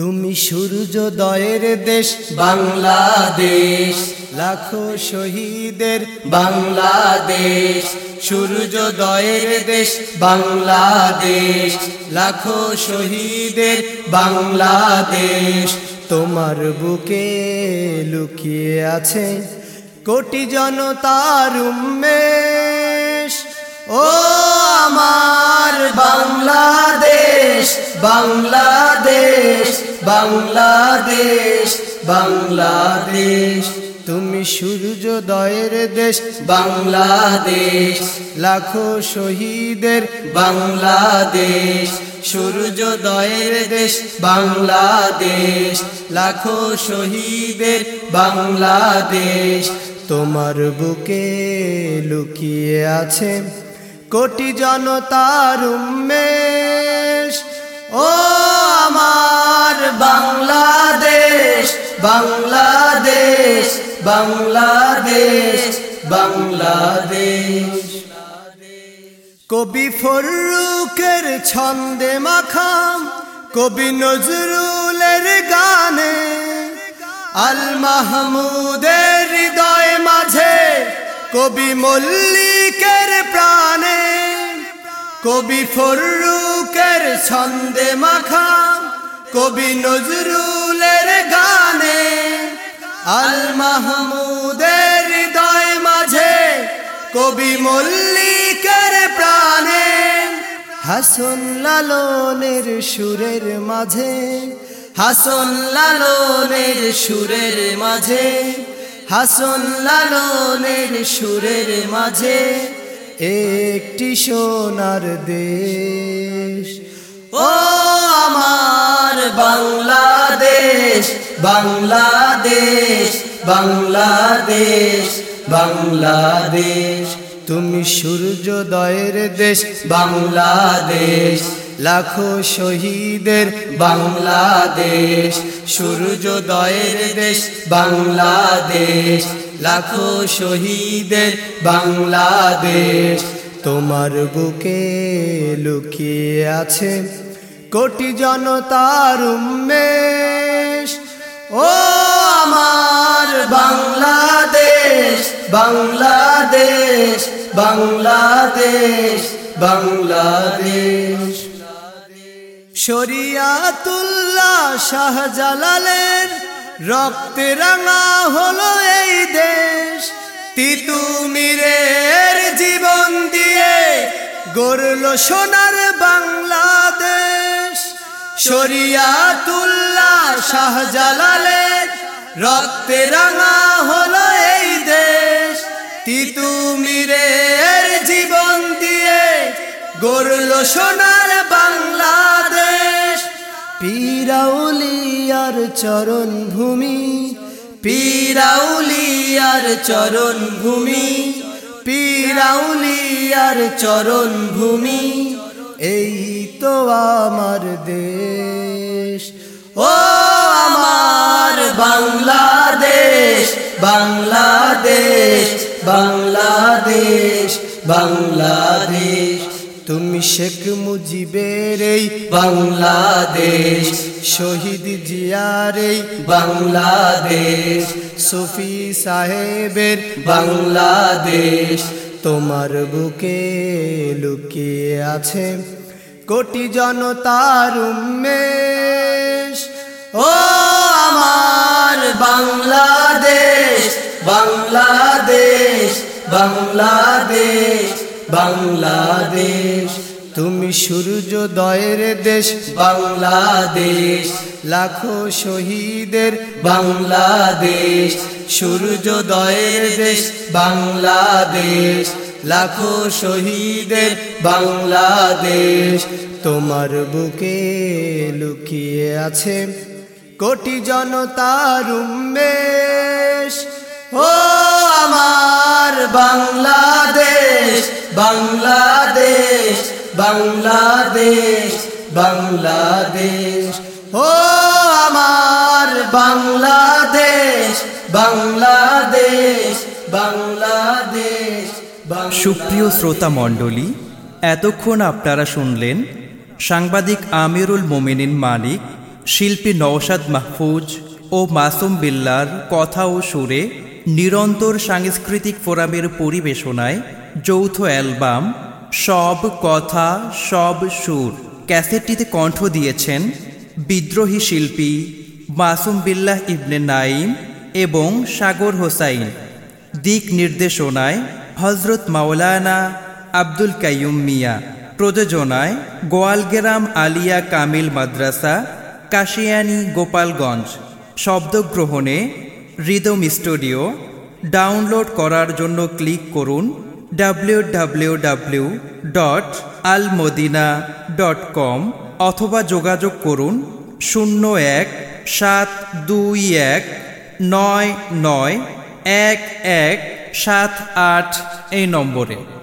তুমি সূর্যোদয়ের দেশ বাংলাদেশ। লাখো শহীদের বাংলাদেশ। সূর্যোদয়ের দেশ বাংলাদেশ। লাখো শহীদের বাংলাদেশ। তোমার বুকে লুকিয়ে আছে কোটি জনতার উন্মেষ। ও আমার বাংলাদেশ বাংলাদেশ। বাংলাদেশ বাংলাদেশ, তুমি সূর্যোদয়ের দেশ, বাংলাদেশ, লাখো শহীদের বাংলাদেশ, সূর্যোদয়ের দেশ, বাংলাদেশ, লাখো শহীদের বাংলাদেশ, তোমার বুকে লুকিয়ে আছে কোটি জনতার উন্মেষ। ও আমার বাংলাদেশ বাংলাদেশ বাংলাদেশ বাংলাদেশ। কবি ফরুকের ছন্দে মাখাম, কবি নজরুলের গানে। আল মাহমুদের হৃদয় মাঝে কবি মল্লিকের প্রাণে। কবি ফরুকের ছন্দে মাখাম কবি নজরুলের গানে আল মাহমুদের হৃদয় মাঝে কবি মল্লিকের প্রাণে হাসন লালনের সুরের মাঝে, হাসন লালনের সুরের মাঝে, হাসন লালনের সুরের মাঝে একটি সোনার দেশ। ও আমার বাংলাদেশ বাংলাদেশ বাংলাদেশ বাংলাদেশ। তুমি সূর্যোদয়ের দেশ, বাংলাদেশ। লাখো শহীদের বাংলাদেশ। সূর্যোদয়ের দেশ, বাংলাদেশ। লাখো শহীদের বাংলাদেশ। তোমার বুকে লুকিয়ে আছে কোটি জনতার উন্মেষ। ও আমার বাংলাদেশ বাংলাদেশ বাংলাদেশ বাংলাদেশ। শরিয়াতুল্লাহ শাহজালালের রক্তে রাঙা হলো এই দেশ। তিতুমিরের জীবন দিয়ে গড়ল সোনার বাংলাদেশ শরিয়াতুল্লাহ শাহজালালের রক্তে রাঙা হলো এই দেশ। তিতুমিরের জীবন দিয়ে গড়ল সোনার বাংলাদেশ। পীরাউলিয়ার চরণ ভূমি পীরাউলিয়ার চরণ ভূমি পীরাউলিয়ার চরণ ভূমি এই তো আমার দেশ। ও আমার বাংলাদেশ বাংলাদেশ বাংলাদেশ বাংলাদেশ। তুমি শেখ মুজিবের এই বাংলাদেশ, শহীদ জিয়ার এই বাংলাদেশ, সফি সাহেবের বাংলাদেশ। তোমার বুকে লুকিয়ে আছে কোটি জনতার উন্মেষ। ও আমার বাংলাদেশ বাংলাদেশ বাংলাদেশ বাংলাদেশ। তুমি সূর্যোদয়ের দেশ বাংলাদেশ। লাখো শহীদের বাংলাদেশ। সূর্যোদয়ের দেশ বাংলাদেশ। লাখো শহীদের বাংলাদেশ। তোমার বুকে লুকিয়ে আছে কোটি জনতার উন্মেষ। ও আমার বাংলাদেশ বাংলাদেশ। বাংলাদেশ বাংলাদেশ। ও আমার বাংলাদেশ বাংলাদেশ বাংলাদেশ সুপ্রিয় শ্রোতা মণ্ডলী, এতক্ষণ আপনারা শুনলেন সাংবাদিক আমিরুল মোমিনিন মালিক শিল্পী নওশাদ মাহফুজ ও মাসুম বিল্লার কথা ও সুরে নিরন্তর সাংস্কৃতিক ফোরামের পরিবেশনায় যৌথ অ্যালবাম সব কথা, সব সুর। ক্যাসেটটিতে কণ্ঠ দিয়েছেন বিদ্রোহী শিল্পী মাসুম বিল্লাহ ইবনে নাইম এবং সাগর হোসাইন। দিক নির্দেশনায় হজরত মাওলানা আব্দুল কাইয়ুম মিয়া। প্রযোজনায় গোয়ালগেরাম আলিয়া কামিল মাদ্রাসা, কাশিয়ানি গোপালগঞ্জ। শব্দগ্রহণে রিদম স্টুডিও। ডাউনলোড করার জন্য ক্লিক করুন W dot Almadina dot com অথবা যোগাযোগ করুন শূন্য এক সাত দুই এক নয় নয় এক এক সাত আট এই নম্বরে